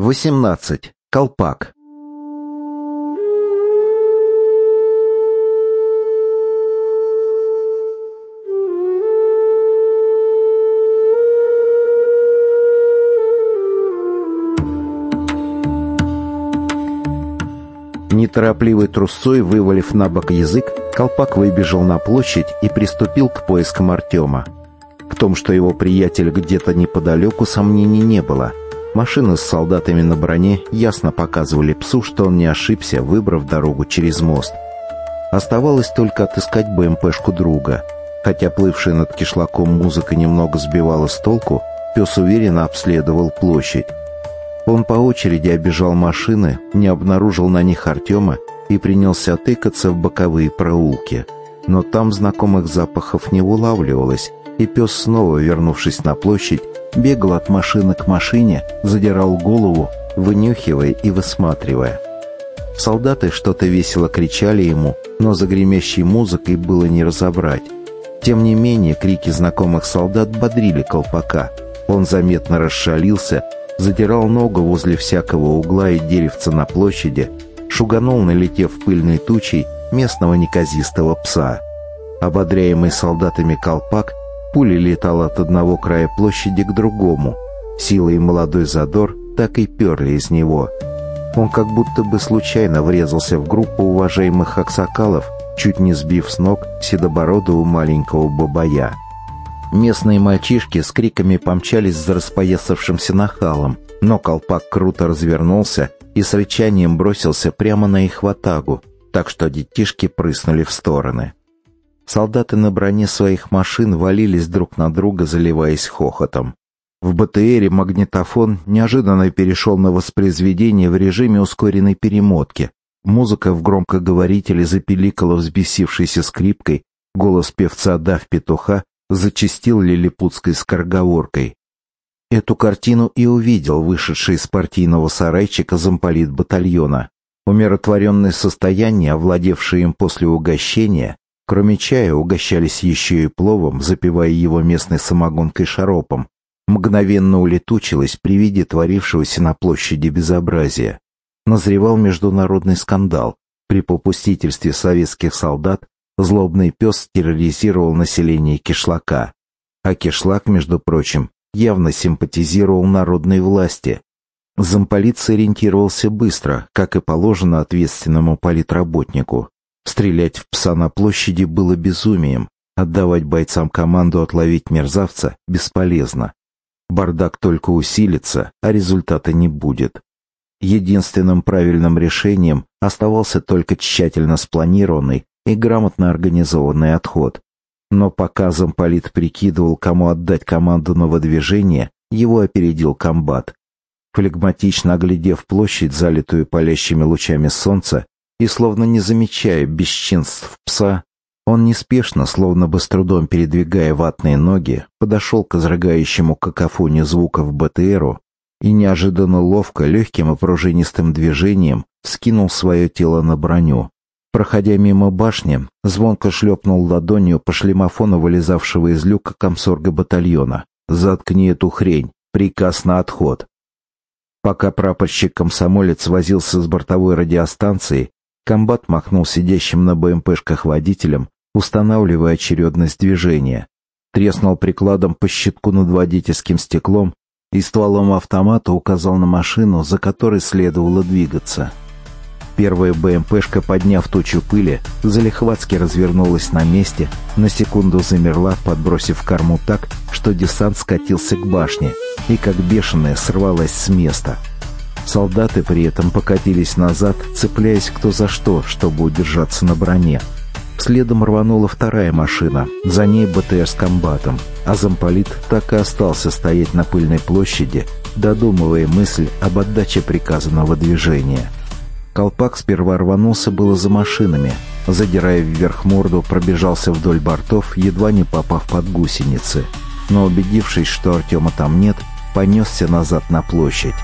18. Колпак. Неторопливой трусцой, вывалив на бок язык, колпак выбежал на площадь и приступил к поискам Артема. В том, что его приятель где-то неподалеку, сомнений не было. Машины с солдатами на броне ясно показывали псу, что он не ошибся, выбрав дорогу через мост. Оставалось только отыскать БМПшку друга. Хотя плывшая над кишлаком музыка немного сбивала с толку, пес уверенно обследовал площадь. Он по очереди обежал машины, не обнаружил на них Артема и принялся тыкаться в боковые проулки. Но там знакомых запахов не улавливалось, и пес, снова вернувшись на площадь, бегал от машины к машине, задирал голову, вынюхивая и высматривая. Солдаты что-то весело кричали ему, но за гремящей музыкой было не разобрать. Тем не менее, крики знакомых солдат бодрили колпака. Он заметно расшалился, задирал ногу возле всякого угла и деревца на площади, шуганул, налетев пыльной тучей, местного неказистого пса. Ободряемый солдатами колпак пули летал от одного края площади к другому. Сила и молодой задор так и перли из него. Он как будто бы случайно врезался в группу уважаемых аксакалов, чуть не сбив с ног седобородого маленького бабая. Местные мальчишки с криками помчались за распоясавшимся нахалом, но колпак круто развернулся и с рычанием бросился прямо на их ватагу, так что детишки прыснули в стороны. Солдаты на броне своих машин валились друг на друга, заливаясь хохотом. В БТРе магнитофон неожиданно перешел на воспроизведение в режиме ускоренной перемотки. Музыка в громкоговорителе запеликала взбесившейся скрипкой, голос певца Дав Петуха зачастил лилипутской скороговоркой. Эту картину и увидел вышедший из партийного сарайчика замполит батальона. Умиротворенное состояние, овладевшее им после угощения, кроме чая, угощались еще и пловом, запивая его местной самогонкой шаропом, мгновенно улетучилось при виде творившегося на площади безобразия. Назревал международный скандал. При попустительстве советских солдат злобный пес терроризировал население кишлака. А кишлак, между прочим, явно симпатизировал народной власти. Замполит сориентировался быстро, как и положено ответственному политработнику. Стрелять в пса на площади было безумием, отдавать бойцам команду отловить мерзавца бесполезно. Бардак только усилится, а результата не будет. Единственным правильным решением оставался только тщательно спланированный и грамотно организованный отход. Но пока замполит прикидывал, кому отдать команду на выдвижение, его опередил комбат. Флегматично оглядев площадь, залитую палящими лучами солнца, и словно не замечая бесчинств пса, он неспешно, словно бы с трудом передвигая ватные ноги, подошел к изрыгающему какофонию звуков БТРу и неожиданно ловко, легким и пружинистым движением скинул свое тело на броню. Проходя мимо башни, звонко шлепнул ладонью по шлемофону вылезавшего из люка комсорга батальона. «Заткни эту хрень! Приказ на отход!» Пока прапорщик-комсомолец возился с бортовой радиостанцией, комбат махнул сидящим на БМПшках водителем, устанавливая очередность движения. Треснул прикладом по щитку над водительским стеклом и стволом автомата указал на машину, за которой следовало двигаться. Первая БМПшка, подняв тучу пыли, залихватски развернулась на месте, на секунду замерла, подбросив корму так, что десант скатился к башне и, как бешеная, сорвалась с места. Солдаты при этом покатились назад, цепляясь кто за что, чтобы удержаться на броне. Следом рванула вторая машина, за ней БТР с комбатом, а замполит так и остался стоять на пыльной площади, додумывая мысль об отдаче приказанного движения. Колпак сперва рванулся было за машинами, задирая вверх морду, пробежался вдоль бортов, едва не попав под гусеницы. Но убедившись, что Артема там нет, понесся назад на площадь.